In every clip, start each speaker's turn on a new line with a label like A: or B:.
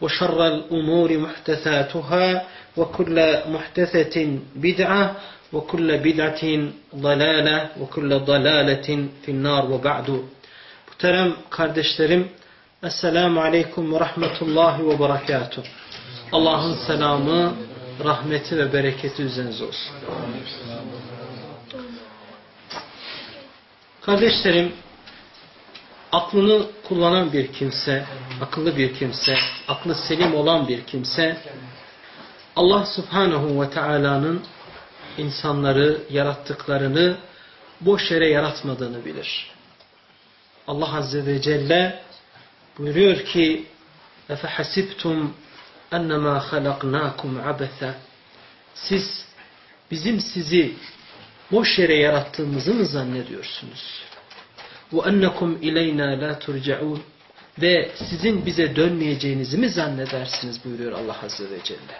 A: وشر الأمور محدثاتها وكل محدثة بدعة وكل بدعة ضلالة وكل ضلالة في النار وبعد Muhterem kardeşlerim Esselamu Aleyküm ve Rahmetullahi ve Berekatuhu Allah'ın selamı, rahmeti ve bereketi üzerinize olsun. Kardeşlerim aklını kullanan bir kimse, akıllı bir kimse, aklı selim olan bir kimse Allah Subhanahu ve Taala'nın insanları yarattıklarını boş yere yaratmadığını bilir. Allah Azze ve Celle buyuruyor ki اَفَحَسِبْتُمْ اَنَّمَا خَلَقْنَاكُمْ عَبَثًا Siz bizim sizi boş yere yarattığımızı mı zannediyorsunuz? وَاَنَّكُمْ اِلَيْنَا لَا تُرْجَعُونَ Ve sizin bize dönmeyeceğinizi mi zannedersiniz buyuruyor Allah Azze ve Celle.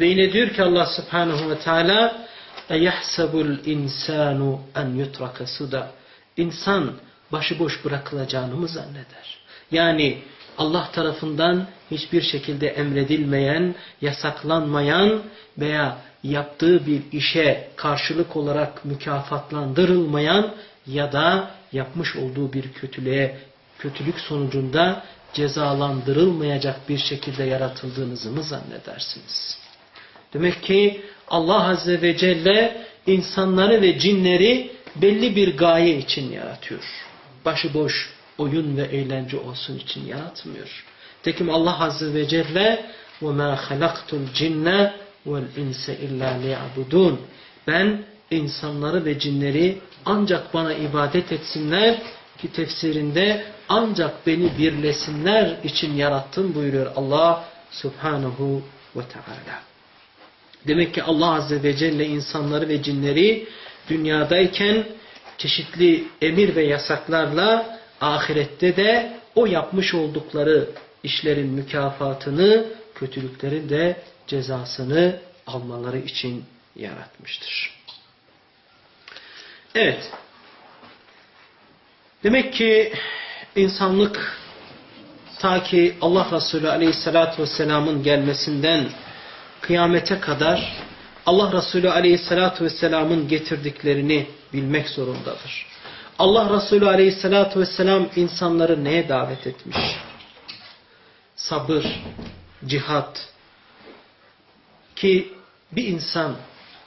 A: Ve yine diyor ki Allah Subhanahu ve Teala اَيَحْسَبُ الْاِنْسَانُ اَنْ يُتْرَكَ suda İnsan başıboş bırakılacağını mı zanneder? Yani Allah tarafından hiçbir şekilde emredilmeyen, yasaklanmayan veya yaptığı bir işe karşılık olarak mükafatlandırılmayan ya da yapmış olduğu bir kötülüğe, kötülük sonucunda cezalandırılmayacak bir şekilde yaratıldığınızı mı zannedersiniz? Demek ki Allah Azze ve Celle insanları ve cinleri belli bir gaye için yaratıyor. Başıboş oyun ve eğlence olsun için yaratmıyor. Tekim Allah Azze ve Celle وَمَا خَلَقْتُ الْجِنَّ وَالْاِنْسَ اِلَّا لِيَعْبُدُونَ Ben insanları ve cinleri ancak bana ibadet etsinler ki tefsirinde ancak beni birlesinler için yarattım buyuruyor Allah Subhanahu ve Teala. Demek ki Allah Azze ve Celle insanları ve cinleri dünyadayken çeşitli emir ve yasaklarla ahirette de o yapmış oldukları işlerin mükafatını, kötülüklerin de cezasını almaları için yaratmıştır. Evet. Demek ki insanlık ta ki Allah Resulü Aleyhisselatü Vesselam'ın gelmesinden kıyamete kadar Allah Resulü Aleyhisselatü Vesselam'ın getirdiklerini bilmek zorundadır. Allah Resulü Aleyhisselatü Vesselam insanları neye davet etmiş? Sabır, cihat. Ki bir insan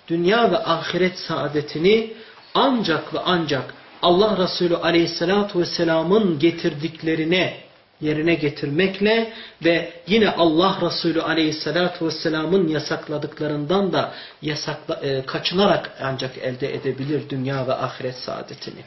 A: dünya ve ahiret saadetini ancak ve ancak Allah Resulü Aleyhisselatü Vesselam'ın getirdiklerine yerine getirmekle ve yine Allah Resulü Aleyhisselatü Vesselam'ın yasakladıklarından da yasakla, e, kaçınarak ancak elde edebilir dünya ve ahiret saadetini.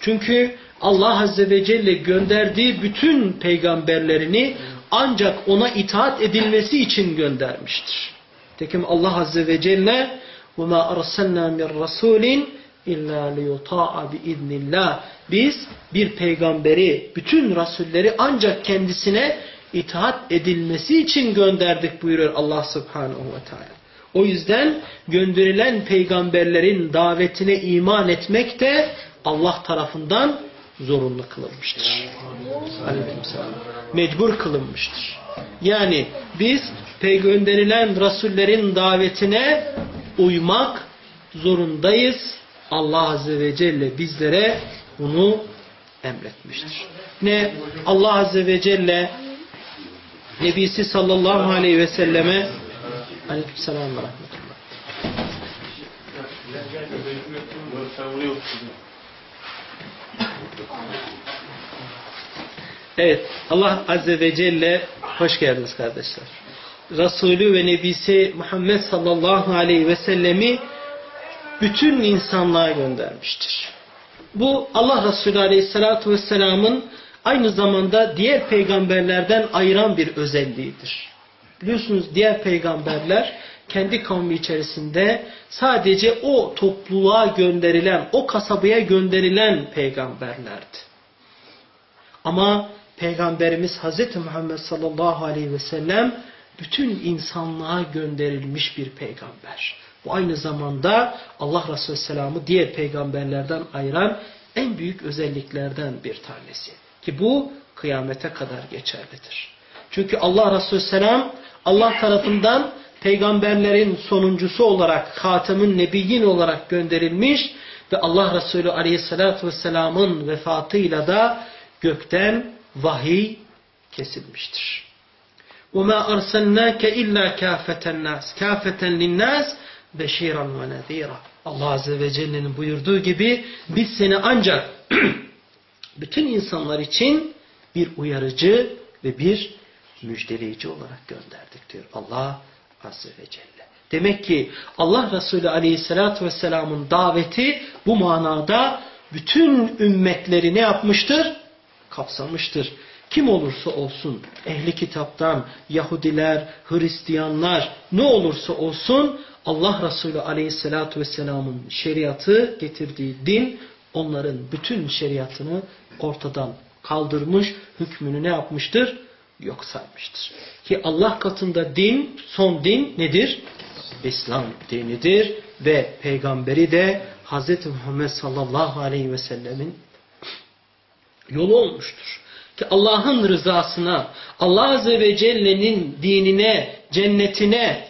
A: Çünkü Allah Azze ve Celle gönderdiği bütün peygamberlerini ancak ona itaat edilmesi için göndermiştir. Tekim Allah Azze ve Celle وَمَا أَرْسَلْنَا مِنْ رَسُولٍ İlla liyuta'a biiznillah. Biz bir peygamberi, bütün rasulleri ancak kendisine itaat edilmesi için gönderdik buyuruyor Allah subhanahu ve teala. O yüzden gönderilen peygamberlerin davetine iman etmek de Allah tarafından zorunlu kılınmıştır. Mecbur kılınmıştır. Yani biz peygamberilen rasullerin davetine uymak zorundayız. Allah Azze ve Celle bizlere bunu emretmiştir. Ne Allah Azze ve Celle Nebisi sallallahu aleyhi ve selleme Aleykümselam ve rahmetullah. Evet Allah Azze ve Celle hoş geldiniz kardeşler. Resulü ve Nebisi Muhammed sallallahu aleyhi ve sellemi bütün insanlığa göndermiştir. Bu Allah Resulü aleyhissalatu vesselamın aynı zamanda diğer peygamberlerden ayıran bir özelliğidir. Biliyorsunuz diğer peygamberler kendi kavmi içerisinde sadece o topluluğa gönderilen, o kasabaya gönderilen peygamberlerdi. Ama Peygamberimiz Hz. Muhammed sallallahu aleyhi ve sellem bütün insanlığa gönderilmiş bir peygamber. Bu aynı zamanda Allah Resulü Selam'ı diğer peygamberlerden ayıran en büyük özelliklerden bir tanesi. Ki bu kıyamete kadar geçerlidir. Çünkü Allah Resulü Selam Allah tarafından peygamberlerin sonuncusu olarak Hatem'in Nebiyyin olarak gönderilmiş ve Allah Resulü Aleyhisselatü Vesselam'ın vefatıyla da gökten vahiy kesilmiştir. وَمَا أَرْسَلْنَاكَ إِلَّا كَافَةً النَّاسِ كَافَةً لِلنَّاسِ beşiran ve nezira. Allah Azze ve Celle'nin buyurduğu gibi biz seni ancak bütün insanlar için bir uyarıcı ve bir müjdeleyici olarak gönderdik diyor Allah Azze ve Celle. Demek ki Allah Resulü Aleyhisselatü Vesselam'ın daveti bu manada bütün ümmetleri ne yapmıştır? Kapsamıştır. Kim olursa olsun, ehli kitaptan, Yahudiler, Hristiyanlar, ne olursa olsun Allah Resulü Aleyhisselatü Vesselam'ın şeriatı getirdiği din onların bütün şeriatını ortadan kaldırmış, hükmünü ne yapmıştır? Yok saymıştır. Ki Allah katında din, son din nedir? İslam dinidir ve peygamberi de Hz. Muhammed sallallahu aleyhi ve sellemin yolu olmuştur. Ki Allah'ın rızasına, Allah Azze ve Celle'nin dinine, cennetine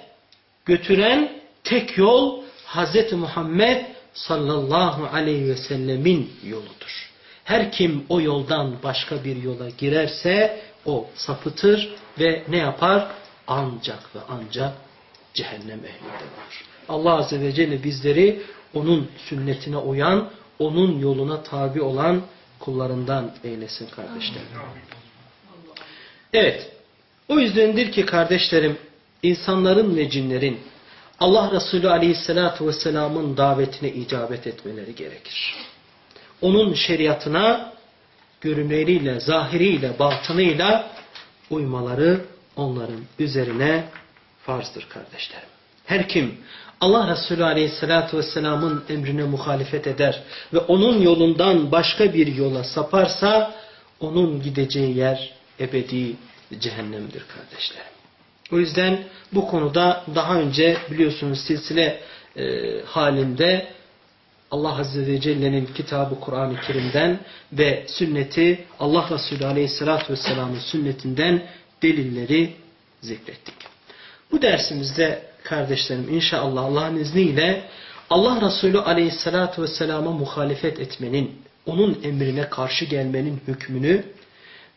A: götüren tek yol Hz. Muhammed sallallahu aleyhi ve sellemin yoludur. Her kim o yoldan başka bir yola girerse o sapıtır ve ne yapar? Ancak ve ancak cehennem ehlinde olur. Allah Azze ve Celle bizleri onun sünnetine uyan, onun yoluna tabi olan kullarından eylesin kardeşlerim. Evet. O yüzdendir ki kardeşlerim insanların ve cinlerin Allah Resulü Aleyhisselatü Vesselam'ın davetine icabet etmeleri gerekir. Onun şeriatına görüneriyle, zahiriyle, batınıyla uymaları onların üzerine farzdır kardeşlerim. Her kim Allah Resulü Aleyhisselatü Vesselam'ın emrine muhalefet eder ve onun yolundan başka bir yola saparsa onun gideceği yer ebedi cehennemdir kardeşlerim. O yüzden bu konuda daha önce biliyorsunuz silsile e, halinde Allah Azze ve Celle'nin kitabı Kur'an-ı Kerim'den ve sünneti Allah Resulü Aleyhisselatü Vesselam'ın sünnetinden delilleri zikrettik. Bu dersimizde kardeşlerim inşallah Allah'ın izniyle Allah Resulü Aleyhisselatü Vesselam'a muhalefet etmenin, onun emrine karşı gelmenin hükmünü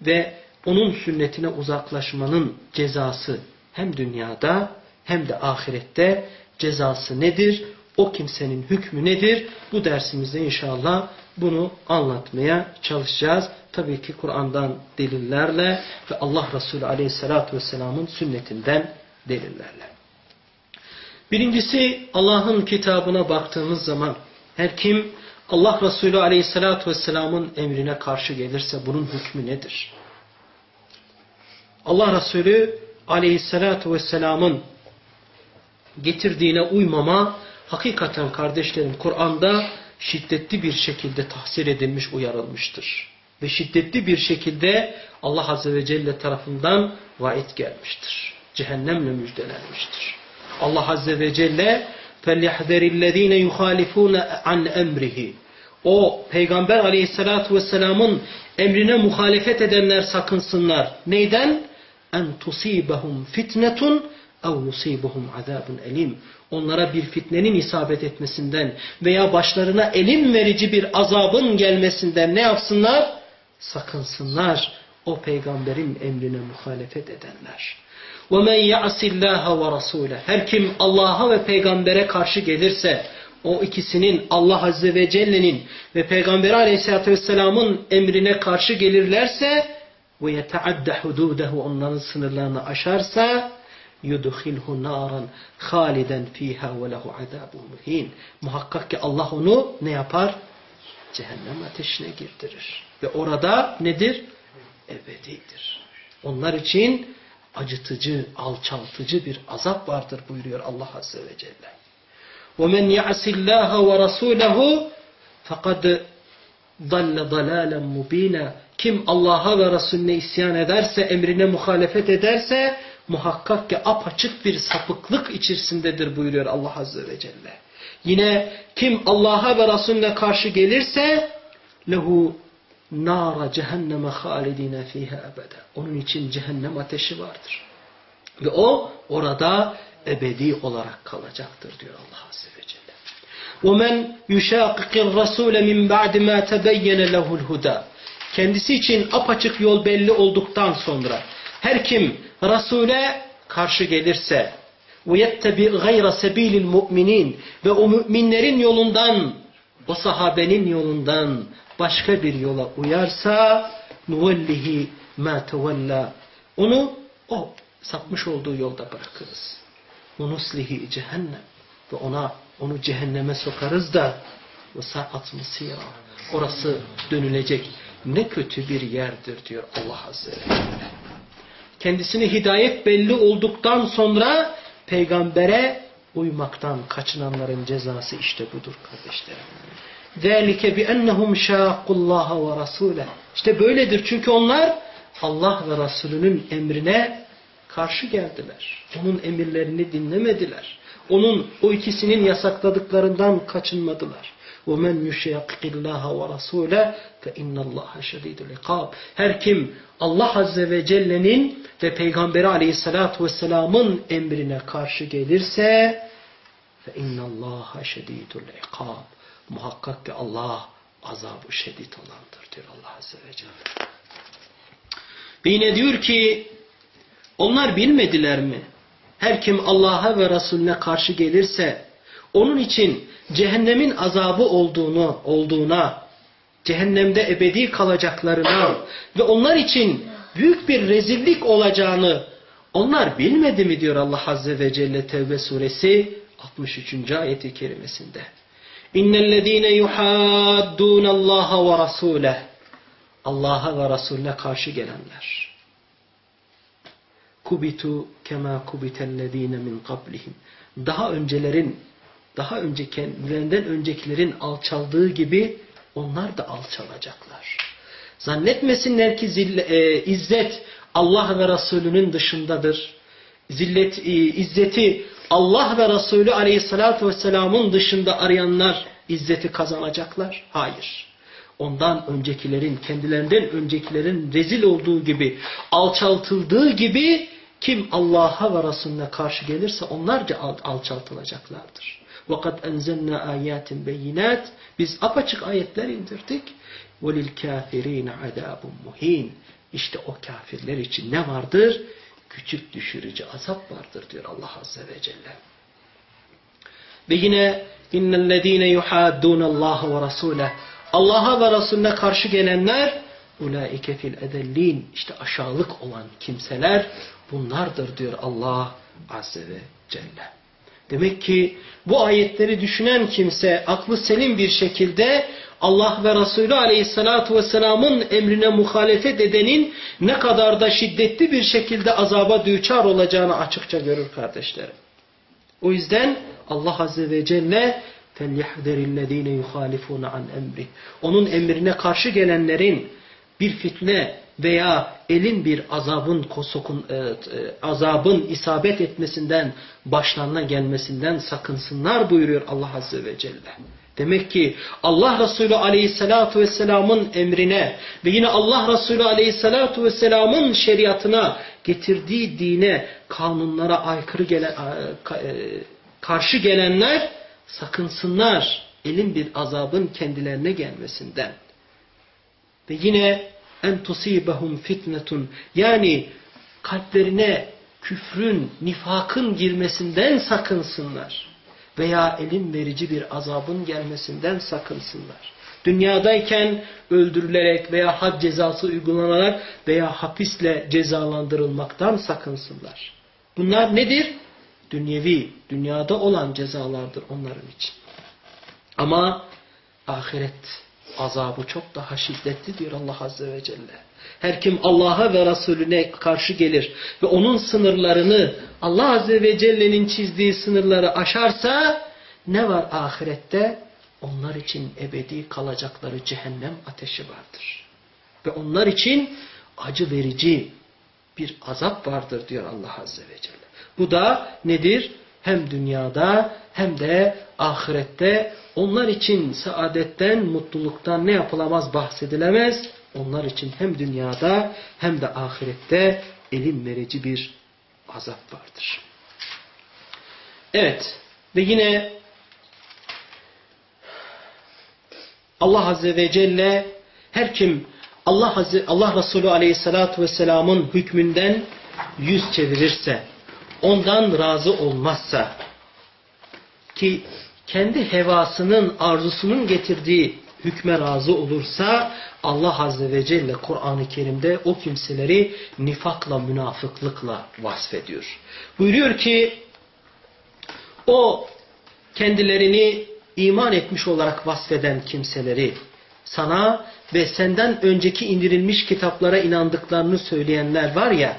A: ve onun sünnetine uzaklaşmanın cezası hem dünyada hem de ahirette cezası nedir? O kimsenin hükmü nedir? Bu dersimizde inşallah bunu anlatmaya çalışacağız. Tabii ki Kur'an'dan delillerle ve Allah Resulü Aleyhisselatü Vesselam'ın sünnetinden delillerle. Birincisi Allah'ın kitabına baktığımız zaman her kim Allah Resulü Aleyhisselatü Vesselam'ın emrine karşı gelirse bunun hükmü nedir? Allah Resulü Aleyhisselatü Vesselam'ın getirdiğine uymama hakikaten kardeşlerim Kur'an'da şiddetli bir şekilde tahsil edilmiş, uyarılmıştır. Ve şiddetli bir şekilde Allah Azze ve Celle tarafından vaid gelmiştir. Cehennemle müjdelenmiştir. Allah Azze ve Celle فَلْيَحْذَرِ الَّذ۪ينَ يُخَالِفُونَ عَنْ اَمْرِهِ o Peygamber aleyhissalatu vesselamın emrine muhalefet edenler sakınsınlar. Neyden? En tusibahum fitnetun ev yusibuhum azabun elim. Onlara bir fitnenin isabet etmesinden veya başlarına elim verici bir azabın gelmesinden ne yapsınlar? Sakınsınlar o peygamberin emrine muhalefet edenler. وَمَنْ يَعْسِ اللّٰهَ وَرَسُولَهُ Her kim Allah'a ve peygambere karşı gelirse o ikisinin Allah Azze ve Celle'nin ve Peygamberi Aleyhisselatü Vesselam'ın emrine karşı gelirlerse ve yeteadde hududehu onların sınırlarını aşarsa yudkhilhu naran haliden fiha ve lehu azabun muhin. Muhakkak ki Allah onu ne yapar? Cehennem ateşine girdirir. Ve orada nedir? Ebedidir. Onlar için acıtıcı, alçaltıcı bir azap vardır buyuruyor Allah Azze ve Celle. وَمَنْ يَعْسِ اللّٰهَ وَرَسُولَهُ فَقَدْ ضَلَّ ضَلَالًا مُب۪ينًا Kim Allah'a ve Resulüne isyan ederse, emrine muhalefet ederse muhakkak ki apaçık bir sapıklık içerisindedir buyuruyor Allah Azze ve Celle. Yine kim Allah'a ve Resulüne karşı gelirse lehu nara cehenneme halidine fiha ebede. Onun için cehennem ateşi vardır. Ve o orada ebedi olarak kalacaktır diyor Allah Azze ve Celle. وَمَنْ يُشَاقِقِ الرَّسُولَ مِنْ بَعْدِ مَا تَبَيَّنَ لَهُ الْهُدَى Kendisi için apaçık yol belli olduktan sonra her kim Resul'e karşı gelirse وَيَتَّبِعْ غَيْرَ سَب۪يلِ الْمُؤْمِنِينَ ve o müminlerin yolundan o sahabenin yolundan başka bir yola uyarsa نُوَلِّهِ مَا تَوَلَّى Onu o sapmış olduğu yolda bırakırız. وَنُسْلِهِ cehennem ve ona onu cehenneme sokarız da وَسَاَتْ مُسِيرًا Orası dönülecek ne kötü bir yerdir diyor Allah Azze ve Celle. Kendisine hidayet belli olduktan sonra peygambere uymaktan kaçınanların cezası işte budur kardeşlerim. ذَٰلِكَ بِأَنَّهُمْ شَاقُ اللّٰهَ وَرَسُولَهُ İşte böyledir çünkü onlar Allah ve Resulünün emrine karşı geldiler. Onun emirlerini dinlemediler. Onun o ikisinin yasakladıklarından kaçınmadılar. وَمَنْ يُشَيَقِقِ اللّٰهَ وَرَسُولَهُ فَاِنَّ اللّٰهَ شَد۪يدُ الْاِقَابِ Her kim Allah Azze ve Celle'nin ve Peygamberi Aleyhisselatü Vesselam'ın emrine karşı gelirse فَاِنَّ اللّٰهَ شَد۪يدُ الْاِقَابِ Muhakkak ki Allah azabı şiddet olandır diyor Allah Azze ve Celle. Ve yine diyor ki onlar bilmediler mi? Her kim Allah'a ve Resulüne karşı gelirse onun için cehennemin azabı olduğunu, olduğuna, cehennemde ebedi kalacaklarına ve onlar için büyük bir rezillik olacağını onlar bilmedi mi diyor Allah Azze ve Celle Tevbe suresi 63. ayeti kerimesinde. İnnellezîne yuhaddûnallâhe ve rasûleh Allah'a ve Resulüne karşı gelenler. Kubitu kema kubitellezîne min qablihim. Daha öncelerin, daha önce kendilerinden öncekilerin alçaldığı gibi onlar da alçalacaklar. Zannetmesinler ki zille, e, izzet Allah ve Resulünün dışındadır. Zillet, e, izzeti Allah ve Resulü aleyhissalatü vesselamın dışında arayanlar izzeti kazanacaklar. Hayır. Ondan öncekilerin, kendilerinden öncekilerin rezil olduğu gibi, alçaltıldığı gibi kim Allah'a ve Resulüne karşı gelirse onlarca alçaltılacaklardır. وَقَدْ اَنْزَلْنَا آيَاتٍ بَيِّنَاتٍ Biz apaçık ayetler indirdik. وَلِلْكَافِر۪ينَ عَذَابٌ مُه۪ينَ İşte o kafirler için ne vardır? Küçük düşürücü azap vardır diyor Allah Azze ve Celle. Ve yine innellezîne yuhaddûnallâhe ve rasûleh Allah'a ve Resulüne karşı gelenler ulaike fil edellin işte aşağılık olan kimseler bunlardır diyor Allah Azze ve Celle. Demek ki bu ayetleri düşünen kimse aklı selim bir şekilde Allah ve Resulü Aleyhisselatü Vesselam'ın emrine muhalefet edenin ne kadar da şiddetli bir şekilde azaba düçar olacağını açıkça görür kardeşlerim. O yüzden Allah Azze ve Celle فَلْيَحْذَرِ الَّذ۪ينَ يُخَالِفُونَ عَنْ اَمْرِهِ Onun emrine karşı gelenlerin bir fitne veya elin bir azabın kosokun, e, e, azabın isabet etmesinden, başlarına gelmesinden sakınsınlar buyuruyor Allah Azze ve Celle. Demek ki Allah Resulü Aleyhisselatü Vesselam'ın emrine ve yine Allah Resulü Aleyhisselatü Vesselam'ın şeriatına getirdiği dine, kanunlara aykırı gelen, e, karşı gelenler sakınsınlar elin bir azabın kendilerine gelmesinden. Ve yine en tusibahum fitnetun yani kalplerine küfrün, nifakın girmesinden sakınsınlar. Veya elin verici bir azabın gelmesinden sakınsınlar. Dünyadayken öldürülerek veya had cezası uygulanarak veya hapisle cezalandırılmaktan sakınsınlar. Bunlar nedir? Dünyevi, dünyada olan cezalardır onların için. Ama ahiret azabı çok daha şiddetli diyor Allah Azze ve Celle. Her kim Allah'a ve Resulüne karşı gelir ve onun sınırlarını Allah Azze ve Celle'nin çizdiği sınırları aşarsa ne var ahirette? Onlar için ebedi kalacakları cehennem ateşi vardır. Ve onlar için acı verici bir azap vardır diyor Allah Azze ve Celle. Bu da nedir? Hem dünyada hem de ahirette onlar için saadetten, mutluluktan ne yapılamaz bahsedilemez. Onlar için hem dünyada hem de ahirette elim verici bir azap vardır. Evet ve yine Allah Azze ve Celle her kim Allah, Azze, Allah Resulü Aleyhisselatü Vesselam'ın hükmünden yüz çevirirse, ondan razı olmazsa ki kendi hevasının, arzusunun getirdiği hükme razı olursa Allah Azze ve Celle Kur'an-ı Kerim'de o kimseleri nifakla, münafıklıkla vasfediyor. Buyuruyor ki o kendilerini iman etmiş olarak vasfeden kimseleri sana ve senden önceki indirilmiş kitaplara inandıklarını söyleyenler var ya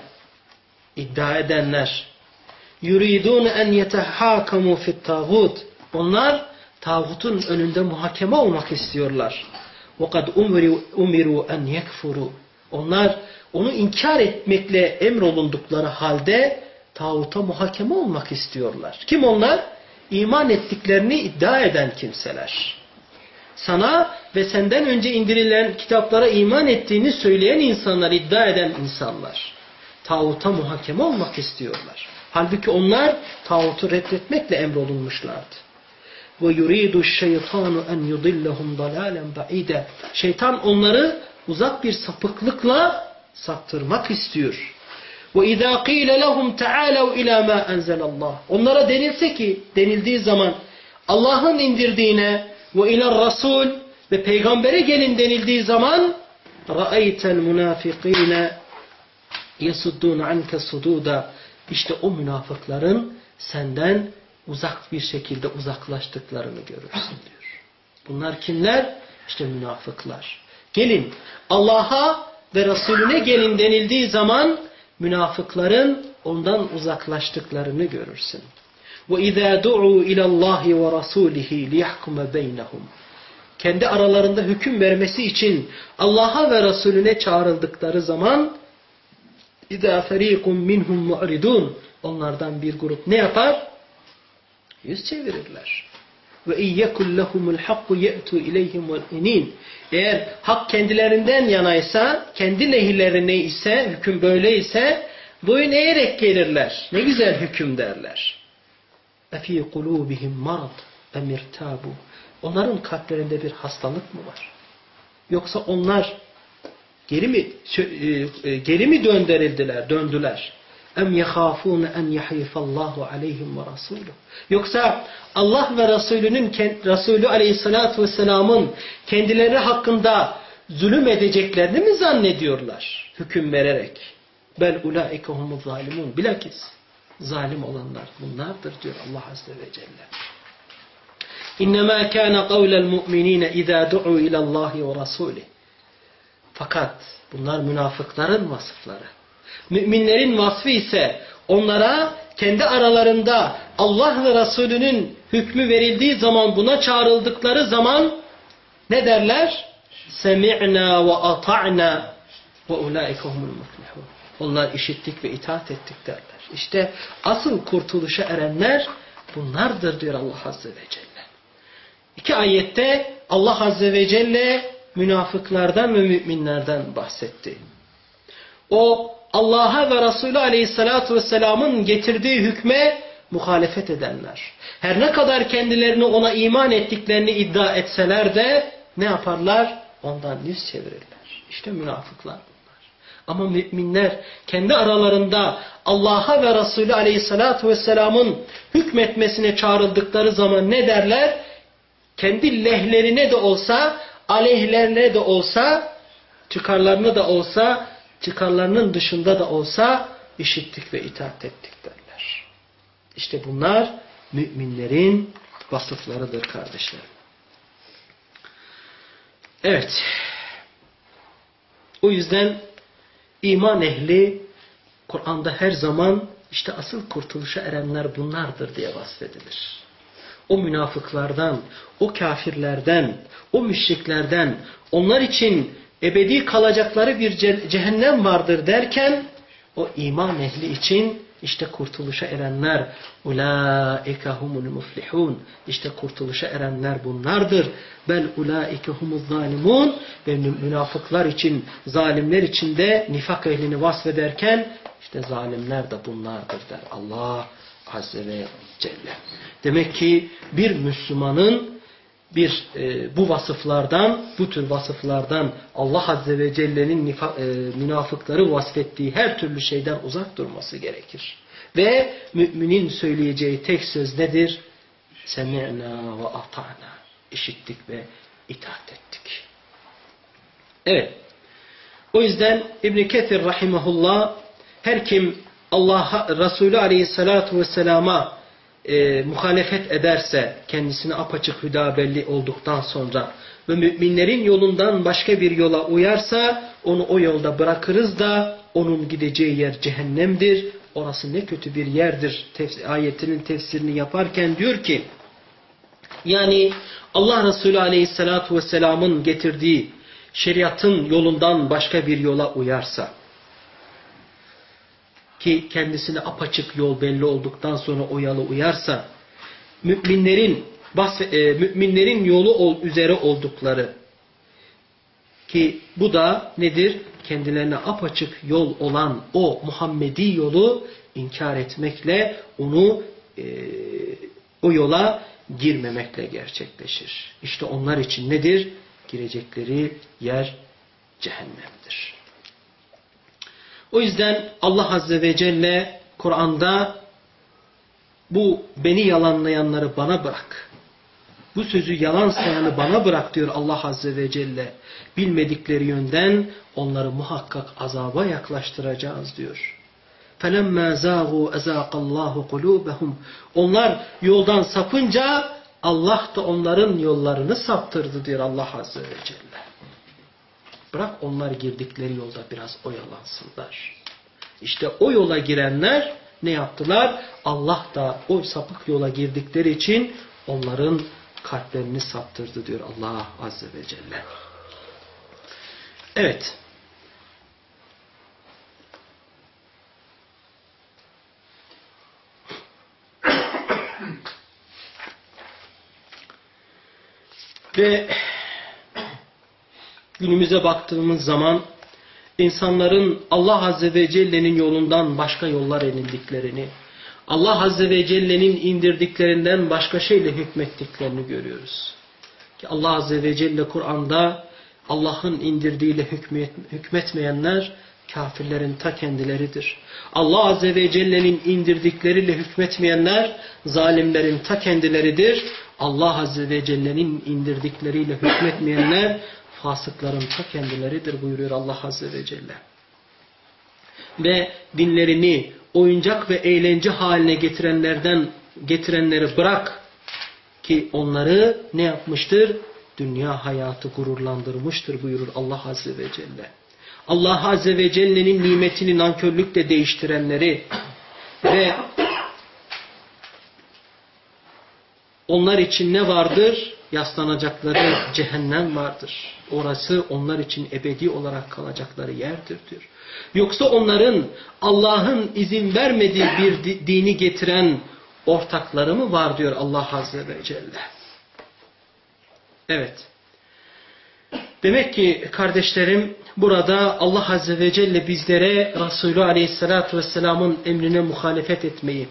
A: iddia edenler yuridun en yetehakamu fit tağut onlar tağutun önünde muhakeme olmak istiyorlar. وَقَدْ umiru en yekfuru. Onlar onu inkar etmekle emrolundukları halde tağuta muhakeme olmak istiyorlar. Kim onlar? İman ettiklerini iddia eden kimseler. Sana ve senden önce indirilen kitaplara iman ettiğini söyleyen insanlar, iddia eden insanlar. Tağuta muhakeme olmak istiyorlar. Halbuki onlar tağutu reddetmekle emrolunmuşlardı. Ve yuridu şeytanu en yudillahum dalalen ba'ide. Şeytan onları uzak bir sapıklıkla saptırmak istiyor. Ve izâ qîle lehum ta'âlev ilâ mâ enzelallah. Onlara denilse ki, denildiği zaman Allah'ın indirdiğine ve ilâ rasul ve peygambere gelin denildiği zaman ra'eytel münâfikîne yesuddûn anke sudûda. İşte o münafıkların senden uzak bir şekilde uzaklaştıklarını görürsün diyor. Bunlar kimler? İşte münafıklar. Gelin Allah'a ve Resulüne gelin denildiği zaman münafıkların ondan uzaklaştıklarını görürsün. وَاِذَا دُعُوا اِلَى اللّٰهِ وَرَسُولِهِ لِيَحْكُمَ بَيْنَهُمْ Kendi aralarında hüküm vermesi için Allah'a ve Resulüne çağrıldıkları zaman اِذَا فَر۪يقٌ مِنْهُمْ مُعْرِدُونَ Onlardan bir grup ne yapar? Yüz çevirirler. Ve iyyekul lehumul hakku ye'tu ileyhim vel Eğer hak kendilerinden yanaysa, kendi lehirlerine ise, hüküm böyle ise boyun eğerek gelirler. Ne güzel hüküm derler. Efi kulubihim marad emirtabu. Onların kalplerinde bir hastalık mı var? Yoksa onlar geri mi e, e, geri mi döndürüldüler, döndüler? Em yehafun en yahifallahu aleyhim ve rasuluh. Yoksa Allah ve Resulünün Resulü Aleyhisselatü Vesselam'ın kendileri hakkında zulüm edeceklerini mi zannediyorlar? Hüküm vererek. Bel ulaike humuz zalimun. Bilakis zalim olanlar bunlardır diyor Allah Azze ve Celle. İnnemâ kâne kavlel mu'minîne izâ du'u ilallâhi ve rasûlih. Fakat bunlar münafıkların vasıfları. Müminlerin vasfı ise onlara kendi aralarında Allah ve Resulünün hükmü verildiği zaman buna çağrıldıkları zaman ne derler? Semi'na ve ata'na ve ulaike humul muflihun. Onlar işittik ve itaat ettik derler. İşte asıl kurtuluşa erenler bunlardır diyor Allah Azze ve Celle. İki ayette Allah Azze ve Celle münafıklardan ve müminlerden bahsetti. O Allah'a ve Resulü Aleyhisselatü Vesselam'ın getirdiği hükme muhalefet edenler. Her ne kadar kendilerini ona iman ettiklerini iddia etseler de ne yaparlar? Ondan yüz çevirirler. İşte münafıklar bunlar. Ama müminler kendi aralarında Allah'a ve Resulü Aleyhisselatü Vesselam'ın hükmetmesine çağrıldıkları zaman ne derler? Kendi lehlerine de olsa, aleyhlerine de olsa, çıkarlarına da olsa, çıkarlarının dışında da olsa işittik ve itaat ettik derler. İşte bunlar müminlerin vasıflarıdır kardeşlerim. Evet. O yüzden iman ehli Kur'an'da her zaman işte asıl kurtuluşa erenler bunlardır diye vasfedilir. O münafıklardan, o kafirlerden, o müşriklerden, onlar için ebedi kalacakları bir cehennem vardır derken o iman ehli için işte kurtuluşa erenler ulaike humul muflihun işte kurtuluşa erenler bunlardır. Bel ulaike humuz zalimun ve münafıklar için zalimler için de nifak ehlini vasfederken işte zalimler de bunlardır der Allah Azze ve Celle. Demek ki bir Müslümanın bir e, bu vasıflardan, bu tür vasıflardan Allah Azze ve Celle'nin e, münafıkları vasfettiği her türlü şeyden uzak durması gerekir. Ve müminin söyleyeceği tek söz nedir? Semi'na ve ata'na. İşittik ve itaat ettik. Evet. O yüzden İbn Ketir rahimehullah her kim Allah Resulü Aleyhissalatu vesselama e, muhalefet ederse kendisine apaçık hüda belli olduktan sonra ve müminlerin yolundan başka bir yola uyarsa onu o yolda bırakırız da onun gideceği yer cehennemdir. Orası ne kötü bir yerdir. Tefsir, ayetinin tefsirini yaparken diyor ki yani Allah Resulü Aleyhisselatü Vesselam'ın getirdiği şeriatın yolundan başka bir yola uyarsa ki kendisine apaçık yol belli olduktan sonra o yola uyarsa müminlerin e, müminlerin yolu ol, üzere oldukları ki bu da nedir? Kendilerine apaçık yol olan o Muhammedi yolu inkar etmekle onu e, o yola girmemekle gerçekleşir. İşte onlar için nedir? Girecekleri yer cehennemdir. O yüzden Allah Azze ve Celle Kur'an'da bu beni yalanlayanları bana bırak. Bu sözü yalan sayanı bana bırak diyor Allah Azze ve Celle. Bilmedikleri yönden onları muhakkak azaba yaklaştıracağız diyor. فَلَمَّا زَاغُوا اَزَاقَ اللّٰهُ قُلُوبَهُمْ Onlar yoldan sapınca Allah da onların yollarını saptırdı diyor Allah Azze ve Celle. Bırak onlar girdikleri yolda biraz oyalansınlar. İşte o yola girenler ne yaptılar? Allah da o sapık yola girdikleri için onların kalplerini saptırdı diyor Allah Azze ve Celle. Evet. Ve günümüze baktığımız zaman insanların Allah Azze ve Celle'nin yolundan başka yollar edindiklerini, Allah Azze ve Celle'nin indirdiklerinden başka şeyle hükmettiklerini görüyoruz. Ki Allah Azze ve Celle Kur'an'da Allah'ın indirdiğiyle hükmetmeyenler kafirlerin ta kendileridir. Allah Azze ve Celle'nin indirdikleriyle hükmetmeyenler zalimlerin ta kendileridir. Allah Azze ve Celle'nin indirdikleriyle hükmetmeyenler fasıkların ta kendileridir buyuruyor Allah Azze ve Celle. Ve dinlerini oyuncak ve eğlence haline getirenlerden getirenleri bırak ki onları ne yapmıştır? Dünya hayatı gururlandırmıştır buyurur Allah Azze ve Celle. Allah Azze ve Celle'nin nimetini nankörlükle değiştirenleri ve onlar için ne vardır? Yaslanacakları cehennem vardır. Orası onlar için ebedi olarak kalacakları yerdir diyor. Yoksa onların Allah'ın izin vermediği bir dini getiren ortakları mı var diyor Allah Azze ve Celle. Evet. Demek ki kardeşlerim burada Allah Azze ve Celle bizlere Resulü Aleyhisselatü Vesselam'ın emrine muhalefet etmeyi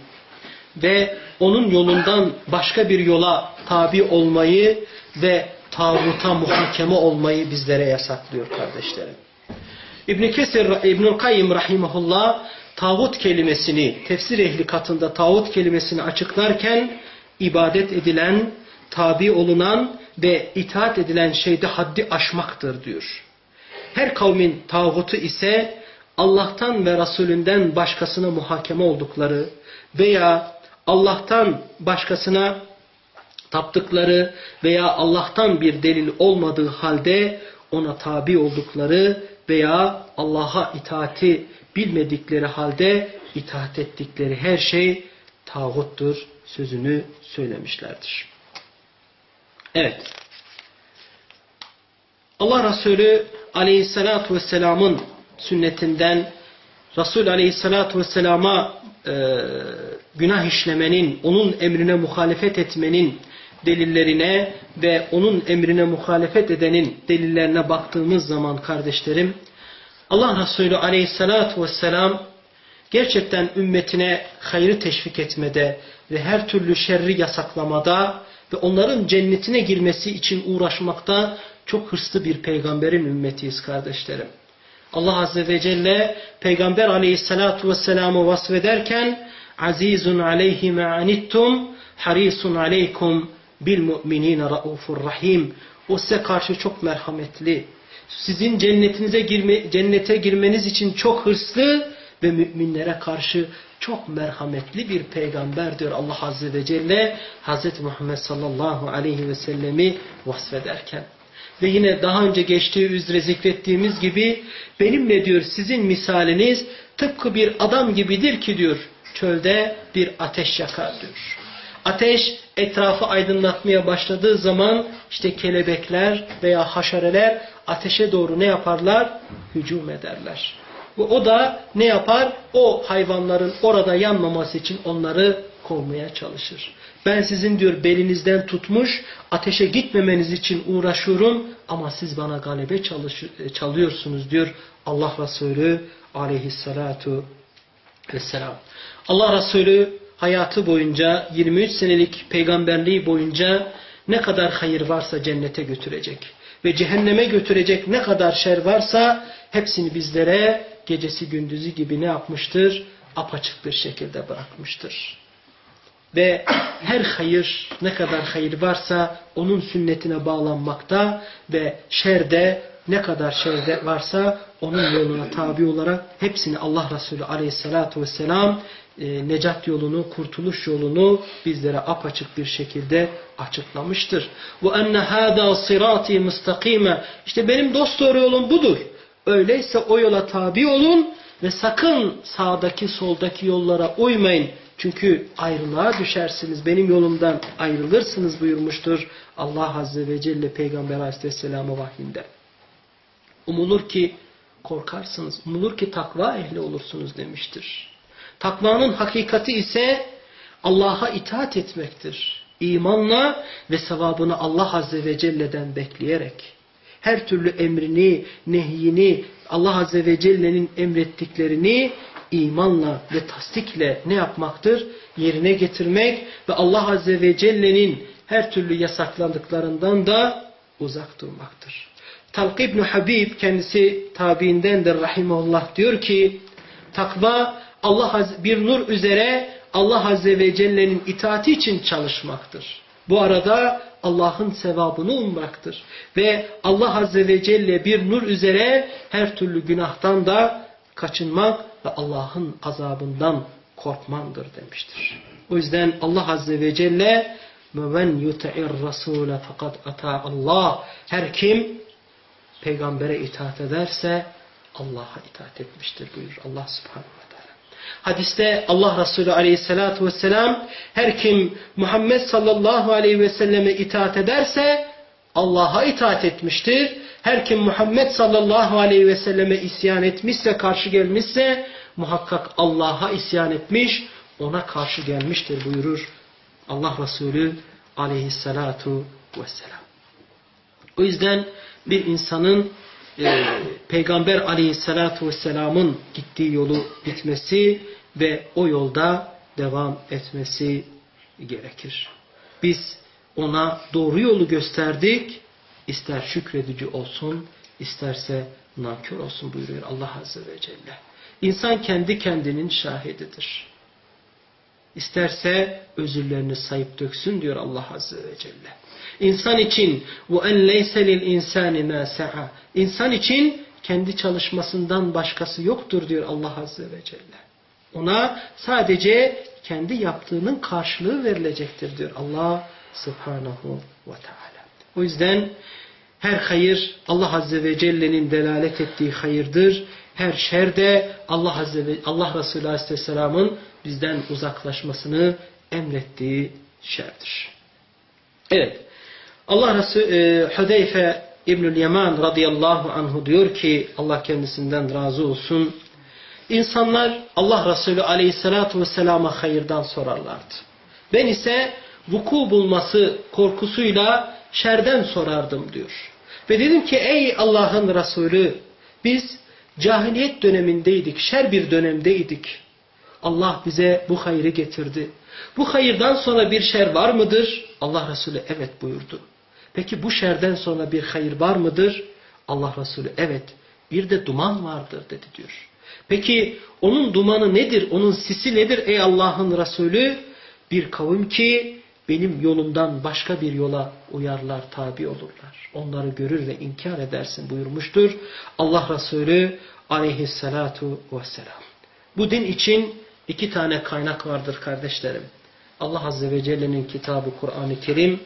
A: ve onun yolundan başka bir yola tabi olmayı ve tağuta muhakeme olmayı bizlere yasaklıyor kardeşlerim. İbn Kesir İbn Kayyim rahimehullah tağut kelimesini tefsir ehli katında tağut kelimesini açıklarken ibadet edilen, tabi olunan ve itaat edilen şeyde haddi aşmaktır diyor. Her kavmin tağutu ise Allah'tan ve Resulünden başkasına muhakeme oldukları veya Allah'tan başkasına taptıkları veya Allah'tan bir delil olmadığı halde ona tabi oldukları veya Allah'a itaati bilmedikleri halde itaat ettikleri her şey tağuttur sözünü söylemişlerdir. Evet. Allah Resulü aleyhissalatu vesselamın sünnetinden Resul aleyhissalatu vesselama e, günah işlemenin, onun emrine muhalefet etmenin delillerine ve onun emrine muhalefet edenin delillerine baktığımız zaman kardeşlerim Allah Resulü aleyhissalatu vesselam gerçekten ümmetine hayrı teşvik etmede ve her türlü şerri yasaklamada ve onların cennetine girmesi için uğraşmakta çok hırslı bir peygamberin ümmetiyiz kardeşlerim. Allah Azze ve Celle Peygamber aleyhissalatu vesselam'ı vasfederken azizun aleyhi me'anittum harisun aleykum bil mu'minine raufur rahim. O size karşı çok merhametli. Sizin cennetinize girme, cennete girmeniz için çok hırslı ve müminlere karşı çok merhametli bir peygamber diyor Allah Azze ve Celle Hz. Muhammed sallallahu aleyhi ve sellemi vasfederken. Ve yine daha önce geçtiği üzere zikrettiğimiz gibi benimle diyor sizin misaliniz tıpkı bir adam gibidir ki diyor çölde bir ateş yakar diyor. Ateş etrafı aydınlatmaya başladığı zaman işte kelebekler veya haşereler ateşe doğru ne yaparlar? Hücum ederler. Ve o da ne yapar? O hayvanların orada yanmaması için onları kovmaya çalışır. Ben sizin diyor belinizden tutmuş ateşe gitmemeniz için uğraşıyorum ama siz bana galebe çalıyorsunuz diyor Allah Resulü aleyhissalatu vesselam. Allah Resulü hayatı boyunca 23 senelik peygamberliği boyunca ne kadar hayır varsa cennete götürecek ve cehenneme götürecek ne kadar şer varsa hepsini bizlere gecesi gündüzü gibi ne yapmıştır? Apaçık bir şekilde bırakmıştır. Ve her hayır ne kadar hayır varsa onun sünnetine bağlanmakta ve şerde ne kadar şerde varsa onun yoluna tabi olarak hepsini Allah Resulü aleyhissalatu vesselam e, necat yolunu, kurtuluş yolunu bizlere apaçık bir şekilde açıklamıştır. وَاَنَّ هَذَا صِرَاتِي مُسْتَقِيمًا İşte benim dost doğru yolum budur. Öyleyse o yola tabi olun ve sakın sağdaki soldaki yollara uymayın. Çünkü ayrılığa düşersiniz, benim yolumdan ayrılırsınız buyurmuştur Allah Azze ve Celle Peygamber Aleyhisselam'a vahyinde. Umulur ki korkarsınız, umulur ki takva ehli olursunuz demiştir. Takvanın hakikati ise Allah'a itaat etmektir. İmanla ve sevabını Allah Azze ve Celle'den bekleyerek her türlü emrini, nehyini, Allah Azze ve Celle'nin emrettiklerini imanla ve tasdikle ne yapmaktır? Yerine getirmek ve Allah Azze ve Celle'nin her türlü yasaklandıklarından da uzak durmaktır. Talq ibn Habib kendisi tabiindendir rahimahullah diyor ki takva Allah bir nur üzere Allah Azze ve Celle'nin itaati için çalışmaktır. Bu arada Allah'ın sevabını ummaktır. Ve Allah Azze ve Celle bir nur üzere her türlü günahtan da kaçınmak ve Allah'ın azabından korkmandır demiştir. O yüzden Allah Azze ve Celle وَمَنْ يُتَعِرْ رَسُولَ fakat ata Allah Her kim peygambere itaat ederse Allah'a itaat etmiştir buyur Allah subhanahu Hadiste Allah Resulü aleyhissalatu vesselam her kim Muhammed sallallahu aleyhi ve selleme itaat ederse Allah'a itaat etmiştir. Her kim Muhammed sallallahu aleyhi ve selleme isyan etmişse, karşı gelmişse muhakkak Allah'a isyan etmiş, ona karşı gelmiştir buyurur Allah Resulü aleyhissalatu vesselam. O yüzden bir insanın e, Peygamber aleyhissalatu vesselamın gittiği yolu gitmesi ve o yolda devam etmesi gerekir. Biz ona doğru yolu gösterdik. İster şükredici olsun, isterse nankör olsun buyuruyor Allah Azze ve Celle. İnsan kendi kendinin şahididir. İsterse özürlerini sayıp döksün diyor Allah Azze ve Celle. İnsan için leyse lil insani ma sa'a. İnsan için kendi çalışmasından başkası yoktur diyor Allah Azze ve Celle. Ona sadece kendi yaptığının karşılığı verilecektir diyor Allah Subhanahu ve Teala. O yüzden her hayır Allah Azze ve Celle'nin delalet ettiği hayırdır. Her şer de Allah Azze ve Allah Resulü Aleyhisselam'ın bizden uzaklaşmasını emrettiği şerdir. Evet. Allah Resulü e, Hudeyfe İbnül Yaman radıyallahu anhu diyor ki Allah kendisinden razı olsun. İnsanlar Allah Resulü aleyhissalatu vesselama hayırdan sorarlardı. Ben ise vuku bulması korkusuyla şerden sorardım diyor. Ve dedim ki ey Allah'ın Resulü biz cahiliyet dönemindeydik, şer bir dönemdeydik. Allah bize bu hayrı getirdi. Bu hayırdan sonra bir şer var mıdır? Allah Resulü evet buyurdu. Peki bu şerden sonra bir hayır var mıdır? Allah Resulü evet. Bir de duman vardır dedi diyor. Peki onun dumanı nedir? Onun sisi nedir ey Allah'ın Resulü? Bir kavim ki benim yolumdan başka bir yola uyarlar, tabi olurlar. Onları görür ve inkar edersin buyurmuştur. Allah Resulü aleyhissalatu vesselam. Bu din için iki tane kaynak vardır kardeşlerim. Allah Azze ve Celle'nin kitabı Kur'an-ı Kerim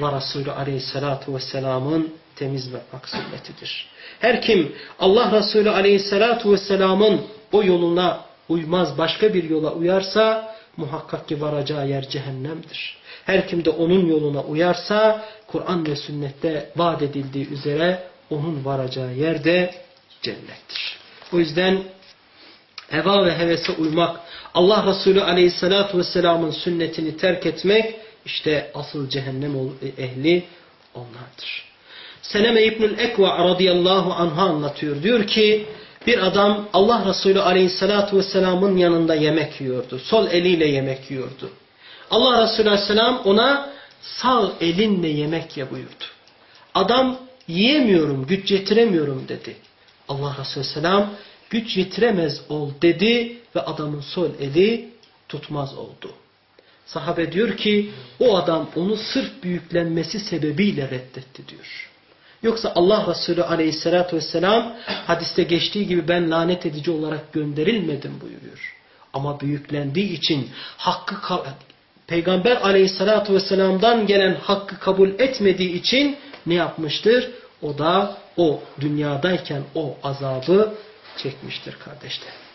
A: ve Resulü Aleyhisselatü Vesselam'ın temiz ve ak sünnetidir. Her kim Allah Resulü Aleyhisselatü Vesselam'ın o yoluna uymaz başka bir yola uyarsa muhakkak ki varacağı yer cehennemdir. Her kim de onun yoluna uyarsa Kur'an ve sünnette vaat edildiği üzere onun varacağı yer de cennettir. O yüzden heva ve hevese uymak, Allah Resulü aleyhissalatu vesselamın sünnetini terk etmek, işte asıl cehennem ehli onlardır. Seleme İbnül Ekva radıyallahu anh'a anlatıyor. Diyor ki bir adam Allah Resulü aleyhissalatu vesselamın yanında yemek yiyordu. Sol eliyle yemek yiyordu. Allah Resulü aleyhisselam ona sağ elinle yemek ye buyurdu. Adam yiyemiyorum, güç yetiremiyorum dedi. Allah Resulü aleyhisselam güç yetiremez ol dedi ve adamın sol eli tutmaz oldu. Sahabe diyor ki o adam onu sırf büyüklenmesi sebebiyle reddetti diyor. Yoksa Allah Resulü aleyhissalatü vesselam hadiste geçtiği gibi ben lanet edici olarak gönderilmedim buyuruyor. Ama büyüklendiği için hakkı Peygamber aleyhissalatü vesselam'dan gelen hakkı kabul etmediği için ne yapmıştır? O da o dünyadayken o azabı çekmiştir kardeşler.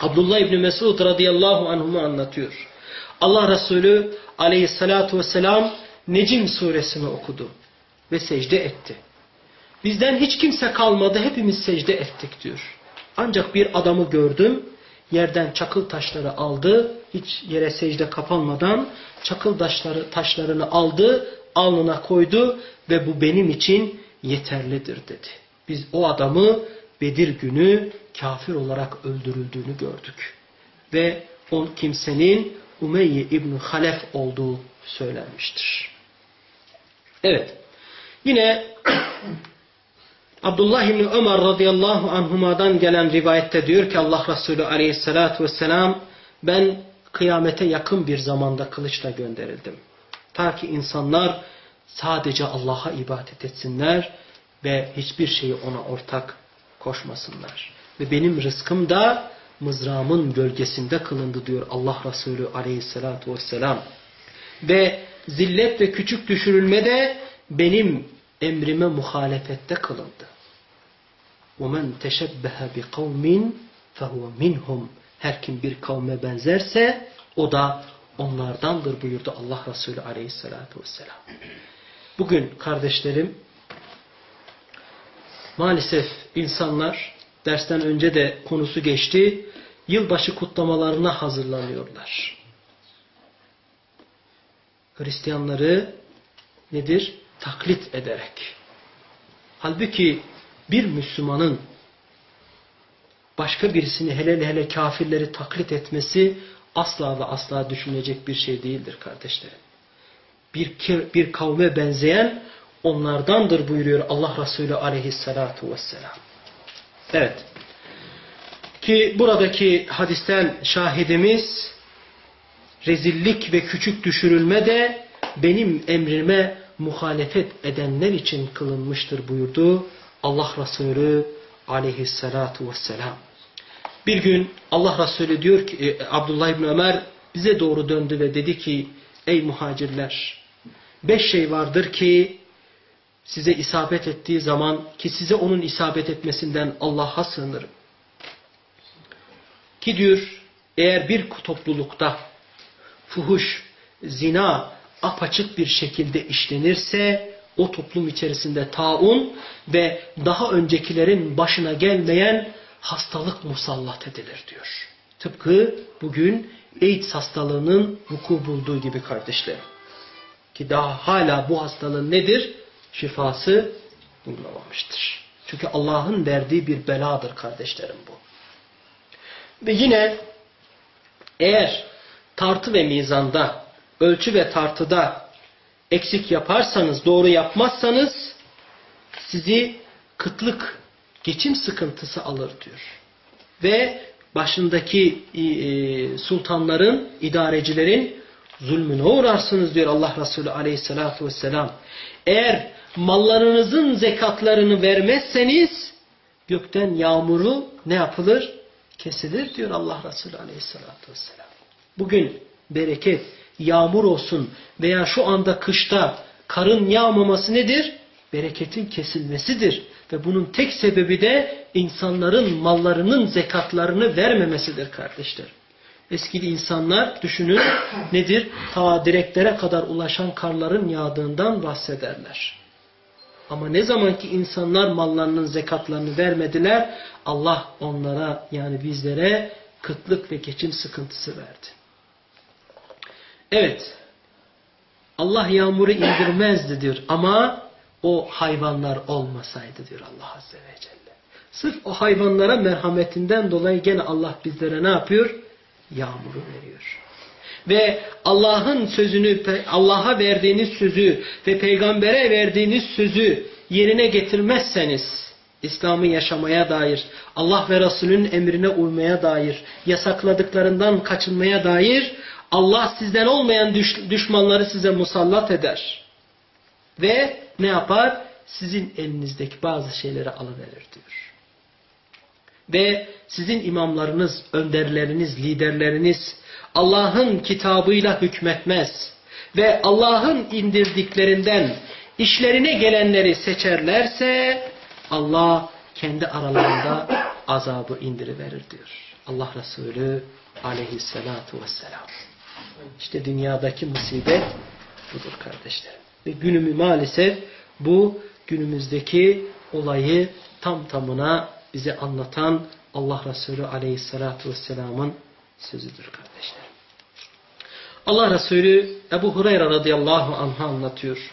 A: Abdullah İbni Mesud radıyallahu anhum'u anlatıyor. Allah Resulü aleyhissalatu vesselam Necim suresini okudu ve secde etti. Bizden hiç kimse kalmadı hepimiz secde ettik diyor. Ancak bir adamı gördüm yerden çakıl taşları aldı hiç yere secde kapanmadan çakıl taşları, taşlarını aldı alnına koydu ve bu benim için yeterlidir dedi. Biz o adamı Bedir günü kafir olarak öldürüldüğünü gördük. Ve o kimsenin Umeyye İbn Halef olduğu söylenmiştir. Evet. Yine Abdullah İbni Ömer radıyallahu anhuma'dan gelen rivayette diyor ki Allah Resulü aleyhissalatu vesselam ben kıyamete yakın bir zamanda kılıçla gönderildim. Ta ki insanlar sadece Allah'a ibadet etsinler ve hiçbir şeyi ona ortak koşmasınlar. Ve benim rızkım da mızrağımın gölgesinde kılındı diyor Allah Resulü aleyhissalatu vesselam. Ve zillet ve küçük düşürülme de benim emrime muhalefette kılındı. وَمَنْ تَشَبَّهَ بِقَوْمٍ فَهُوَ minhum. Her kim bir kavme benzerse o da onlardandır buyurdu Allah Resulü aleyhissalatu vesselam. Bugün kardeşlerim Maalesef insanlar dersten önce de konusu geçti. Yılbaşı kutlamalarına hazırlanıyorlar. Hristiyanları nedir? Taklit ederek. Halbuki bir Müslümanın başka birisini hele hele kafirleri taklit etmesi asla ve asla düşünecek bir şey değildir kardeşlerim. Bir, bir kavme benzeyen onlardandır buyuruyor Allah Resulü aleyhissalatu vesselam. Evet. Ki buradaki hadisten şahidimiz rezillik ve küçük düşürülme de benim emrime muhalefet edenler için kılınmıştır buyurdu Allah Resulü aleyhissalatu vesselam. Bir gün Allah Resulü diyor ki e, Abdullah İbni Ömer bize doğru döndü ve dedi ki ey muhacirler beş şey vardır ki size isabet ettiği zaman ki size onun isabet etmesinden Allah'a sığınırım. Ki diyor eğer bir toplulukta fuhuş, zina apaçık bir şekilde işlenirse o toplum içerisinde taun ve daha öncekilerin başına gelmeyen hastalık musallat edilir diyor. Tıpkı bugün AIDS hastalığının vuku bulduğu gibi kardeşlerim. Ki daha hala bu hastalığın nedir? Şifası bulunamamıştır. Çünkü Allah'ın verdiği bir beladır kardeşlerim bu. Ve yine eğer tartı ve mizanda, ölçü ve tartıda eksik yaparsanız, doğru yapmazsanız sizi kıtlık, geçim sıkıntısı alır diyor. Ve başındaki e, sultanların, idarecilerin zulmüne uğrarsınız diyor Allah Resulü aleyhissalatu vesselam. Eğer mallarınızın zekatlarını vermezseniz gökten yağmuru ne yapılır? Kesilir diyor Allah Resulü aleyhissalatu vesselam. Bugün bereket, yağmur olsun veya şu anda kışta karın yağmaması nedir? Bereketin kesilmesidir. Ve bunun tek sebebi de insanların mallarının zekatlarını vermemesidir kardeşler. Eskili insanlar düşünün nedir? Ta direklere kadar ulaşan karların yağdığından bahsederler. Ama ne zaman ki insanlar mallarının zekatlarını vermediler, Allah onlara yani bizlere kıtlık ve geçim sıkıntısı verdi. Evet, Allah yağmuru indirmezdi diyor ama o hayvanlar olmasaydı diyor Allah Azze ve Celle. Sırf o hayvanlara merhametinden dolayı gene Allah bizlere ne yapıyor? Yağmuru veriyor. Ve Allah'ın sözünü, Allah'a verdiğiniz sözü ve peygambere verdiğiniz sözü yerine getirmezseniz, İslam'ı yaşamaya dair, Allah ve Resulünün emrine uymaya dair, yasakladıklarından kaçınmaya dair, Allah sizden olmayan düş düşmanları size musallat eder. Ve ne yapar? Sizin elinizdeki bazı şeyleri alıverir diyor. Ve sizin imamlarınız, önderleriniz, liderleriniz Allah'ın kitabıyla hükmetmez ve Allah'ın indirdiklerinden işlerine gelenleri seçerlerse Allah kendi aralarında azabı indiriverir diyor. Allah Resulü aleyhissalatu vesselam. İşte dünyadaki musibet budur kardeşlerim. Ve günümü maalesef bu günümüzdeki olayı tam tamına bize anlatan Allah Resulü Aleyhisselatü Vesselam'ın sözüdür kardeşlerim. Allah Resulü Ebu Hureyre radıyallahu anh'a anlatıyor.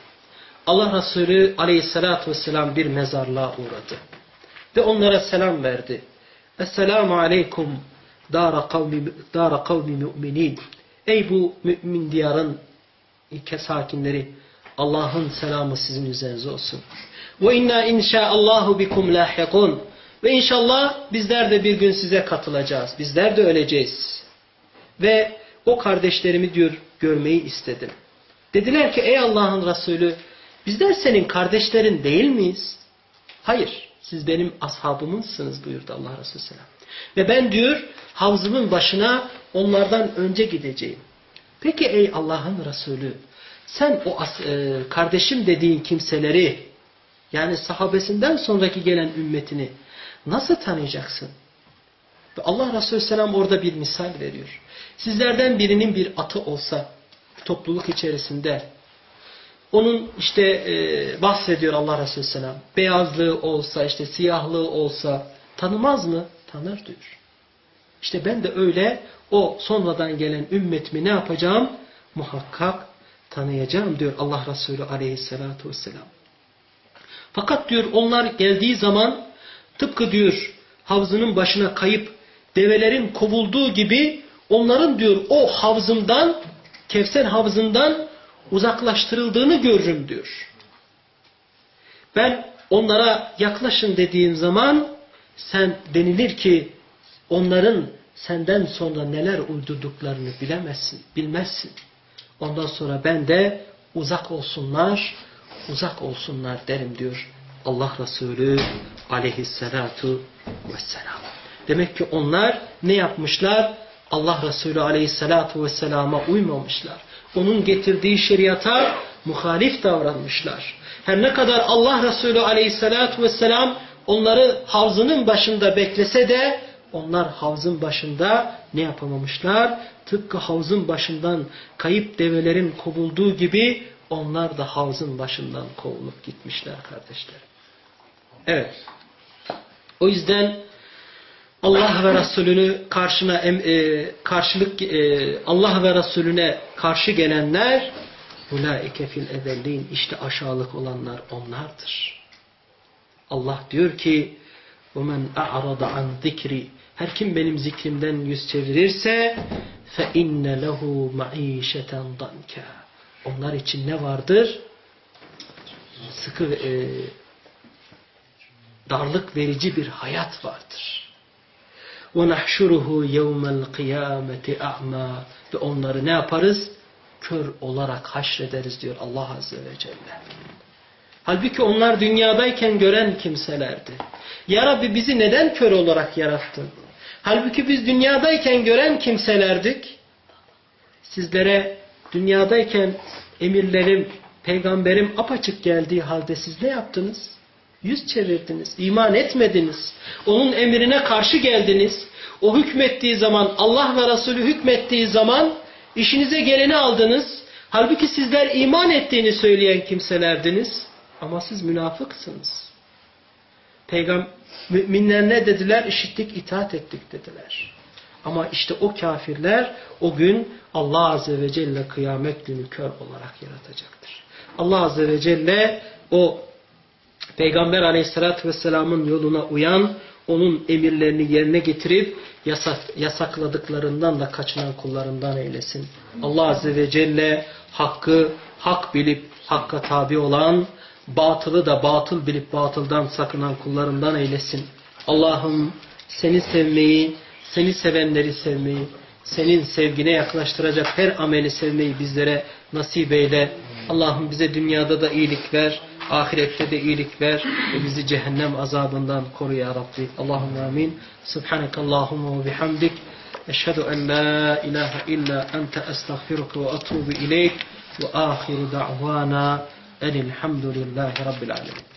A: Allah Resulü Aleyhisselatü Vesselam bir mezarlığa uğradı. Ve onlara selam verdi. Esselamu aleykum dara kavmi, dara kavmi müminin. Ey bu mümin diyarın sakinleri Allah'ın selamı sizin üzerinize olsun. Ve inna inşaallahu bikum lahikun. Ve inşallah bizler de bir gün size katılacağız. Bizler de öleceğiz. Ve o kardeşlerimi diyor görmeyi istedim. Dediler ki ey Allah'ın Resulü bizler senin kardeşlerin değil miyiz? Hayır siz benim ashabımızsınız buyurdu Allah Resulü Selam. Ve ben diyor havzımın başına onlardan önce gideceğim. Peki ey Allah'ın Resulü sen o e, kardeşim dediğin kimseleri yani sahabesinden sonraki gelen ümmetini nasıl tanıyacaksın? Ve Allah Resulü Selam orada bir misal veriyor. Sizlerden birinin bir atı olsa topluluk içerisinde onun işte e, bahsediyor Allah Resulü Selam. Beyazlığı olsa işte siyahlığı olsa tanımaz mı? Tanır diyor. İşte ben de öyle o sonradan gelen ümmetimi ne yapacağım? Muhakkak tanıyacağım diyor Allah Resulü aleyhissalatu vesselam. Fakat diyor onlar geldiği zaman tıpkı diyor havzının başına kayıp develerin kovulduğu gibi onların diyor o havzımdan Kevser havzından uzaklaştırıldığını görürüm diyor. Ben onlara yaklaşın dediğim zaman sen denilir ki onların senden sonra neler uydurduklarını bilemezsin, bilmezsin. Ondan sonra ben de uzak olsunlar, uzak olsunlar derim diyor Allah Resulü aleyhissalatu vesselam. Demek ki onlar ne yapmışlar? Allah Resulü aleyhissalatu vesselama uymamışlar. Onun getirdiği şeriata muhalif davranmışlar. Her ne kadar Allah Resulü aleyhissalatu vesselam onları havzının başında beklese de onlar havzın başında ne yapamamışlar? Tıpkı havzın başından kayıp develerin kovulduğu gibi onlar da havzın başından kovulup gitmişler kardeşler. Evet. O yüzden Allah ve Resulünü karşına e, karşılık e, Allah ve Resulüne karşı gelenler ulaike fil ebellin işte aşağılık olanlar onlardır. Allah diyor ki وَمَنْ أَعْرَضَ عَنْ ذِكْرِ Her kim benim zikrimden yüz çevirirse فَاِنَّ لَهُ مَعِيشَةً ضَنْكَ Onlar için ne vardır? Sıkı e, darlık verici bir hayat vardır. وَنَحْشُرُهُ يَوْمَ الْقِيَامَةِ اَعْمَى Ve onları ne yaparız? Kör olarak haşrederiz diyor Allah Azze ve Celle. Halbuki onlar dünyadayken gören kimselerdi. Ya Rabbi bizi neden kör olarak yarattın? Halbuki biz dünyadayken gören kimselerdik. Sizlere dünyadayken emirlerim, peygamberim apaçık geldiği halde siz ne yaptınız? Yüz çevirdiniz, iman etmediniz. Onun emrine karşı geldiniz. O hükmettiği zaman, Allah ve Resulü hükmettiği zaman işinize geleni aldınız. Halbuki sizler iman ettiğini söyleyen kimselerdiniz. Ama siz münafıksınız. Peygamber, müminler ne dediler? İşittik, itaat ettik dediler. Ama işte o kafirler o gün Allah Azze ve Celle kıyamet günü kör olarak yaratacaktır. Allah Azze ve Celle o Peygamber aleyhissalatü vesselamın yoluna uyan, onun emirlerini yerine getirip yasak, yasakladıklarından da kaçınan kullarından eylesin. Allah Azze ve Celle hakkı hak bilip hakka tabi olan, batılı da batıl bilip batıldan sakınan kullarından eylesin. Allah'ım seni sevmeyi, seni sevenleri sevmeyi, senin sevgine yaklaştıracak her ameli sevmeyi bizlere nasip eyle. Allah'ım bize dünyada da iyilik ver, ahirette de iyilik ver ve bizi cehennem azabından koru ya Rabbi. Allahümme amin. Subhaneke Allahumma ve bihamdik. Eşhedü en la ilahe illa ente estağfiruke ve atubu ileyk ve ahiru da'vana enilhamdülillahi rabbil alemin.